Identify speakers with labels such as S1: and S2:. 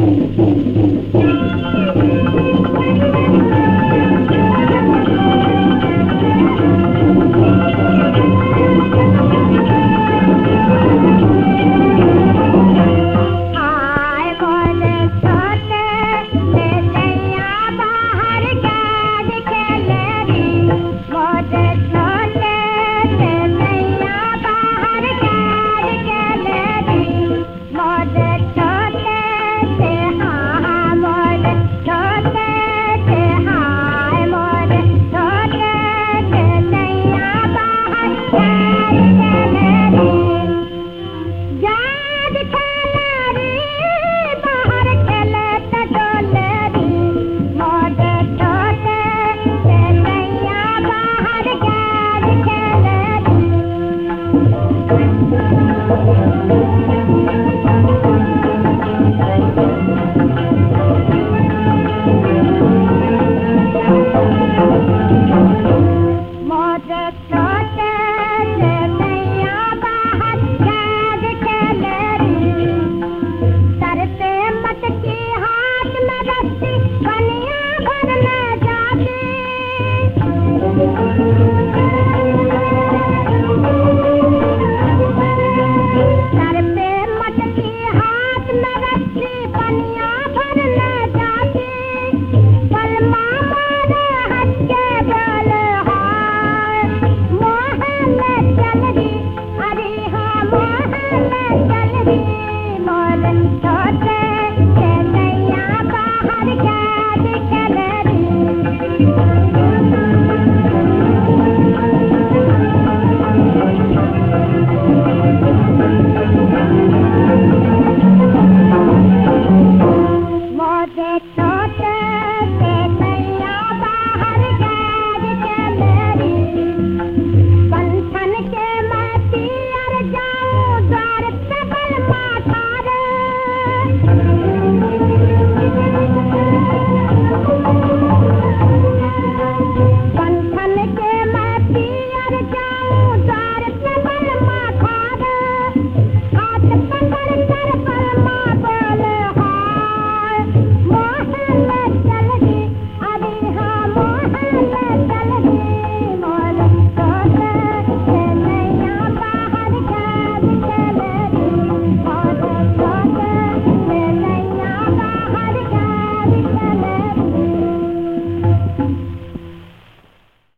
S1: boom, boom. Thank you.